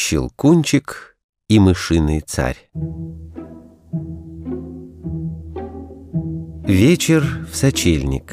Щелкунчик и мышиный царь. Вечер в сочельник.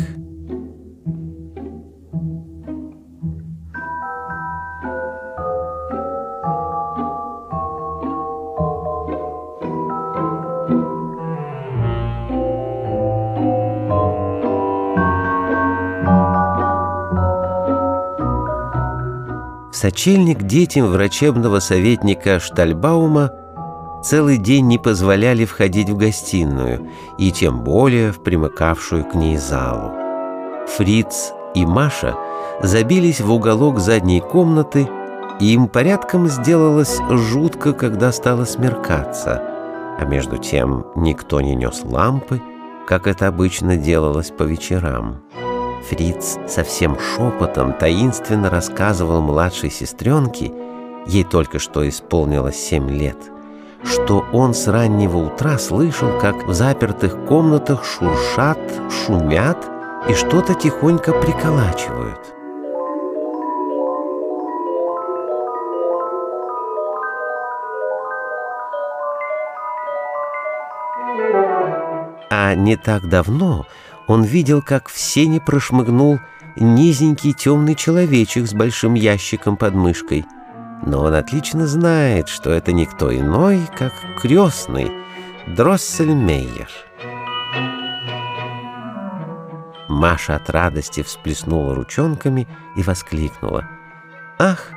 Сочельник детям врачебного советника Штальбаума целый день не позволяли входить в гостиную, и тем более в примыкавшую к ней залу. Фриц и Маша забились в уголок задней комнаты, и им порядком сделалось жутко, когда стало смеркаться, а между тем никто не нес лампы, как это обычно делалось по вечерам. Фриц совсем шепотом таинственно рассказывал младшей сестренке, ей только что исполнилось семь лет, что он с раннего утра слышал, как в запертых комнатах шуршат, шумят и что-то тихонько приколачивают. А не так давно он видел, как в сене прошмыгнул низенький темный человечек с большим ящиком под мышкой. Но он отлично знает, что это никто иной, как крестный Дроссельмейер. Маша от радости всплеснула ручонками и воскликнула. «Ах,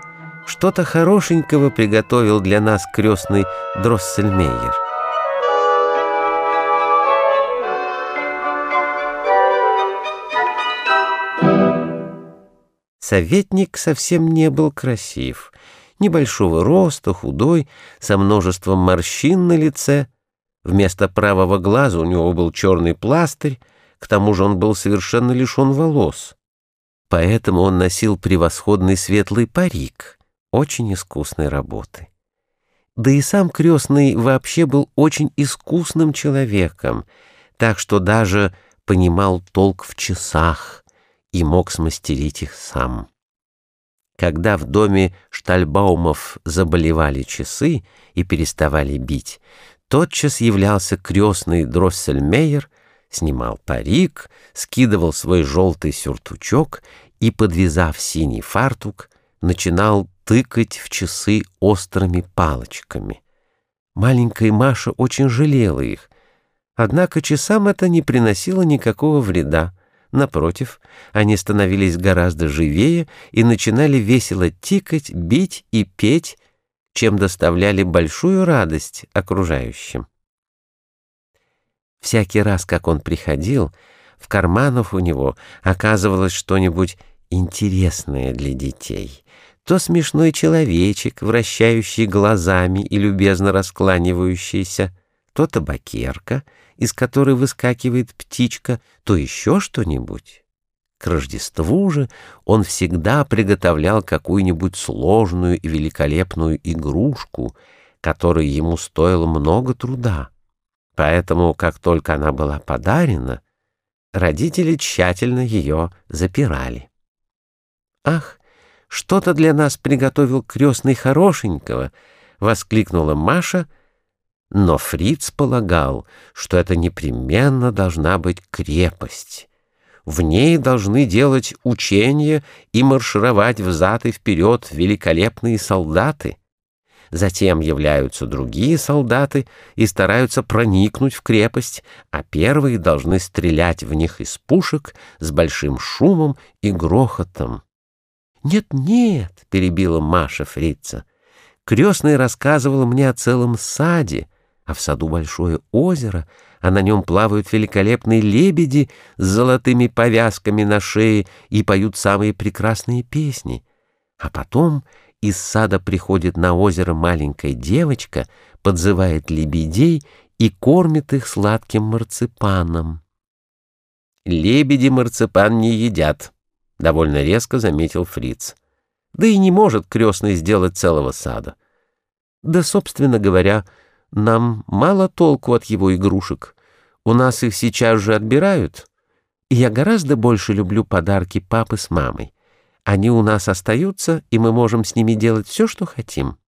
что-то хорошенького приготовил для нас крестный Дроссельмейер!» Советник совсем не был красив. Небольшого роста, худой, со множеством морщин на лице. Вместо правого глаза у него был черный пластырь, к тому же он был совершенно лишен волос. Поэтому он носил превосходный светлый парик, очень искусной работы. Да и сам крестный вообще был очень искусным человеком, так что даже понимал толк в часах, и мог смастерить их сам. Когда в доме Штальбаумов заболевали часы и переставали бить, тотчас являлся крестный Дроссельмейер, снимал парик, скидывал свой желтый сюртучок и, подвязав синий фартук, начинал тыкать в часы острыми палочками. Маленькая Маша очень жалела их, однако часам это не приносило никакого вреда. Напротив, они становились гораздо живее и начинали весело тикать, бить и петь, чем доставляли большую радость окружающим. Всякий раз, как он приходил, в карманах у него оказывалось что-нибудь интересное для детей. То смешной человечек, вращающий глазами и любезно раскланивающийся, то табакерка, из которой выскакивает птичка, то еще что-нибудь. К Рождеству же он всегда приготовлял какую-нибудь сложную и великолепную игрушку, которая ему стоила много труда. Поэтому, как только она была подарена, родители тщательно ее запирали. «Ах, что-то для нас приготовил крестный хорошенького!» — воскликнула Маша — но Фриц полагал, что это непременно должна быть крепость. В ней должны делать учения и маршировать взад и вперед великолепные солдаты. Затем являются другие солдаты и стараются проникнуть в крепость, а первые должны стрелять в них из пушек с большим шумом и грохотом. «Нет-нет», — перебила Маша Фрица, — «крестный рассказывал мне о целом саде, а в саду большое озеро, а на нем плавают великолепные лебеди с золотыми повязками на шее и поют самые прекрасные песни. А потом из сада приходит на озеро маленькая девочка, подзывает лебедей и кормит их сладким марципаном. «Лебеди марципан не едят», — довольно резко заметил Фриц. «Да и не может крестный сделать целого сада». Да, собственно говоря, — нам мало толку от его игрушек. У нас их сейчас же отбирают. И я гораздо больше люблю подарки папы с мамой. Они у нас остаются, и мы можем с ними делать все, что хотим.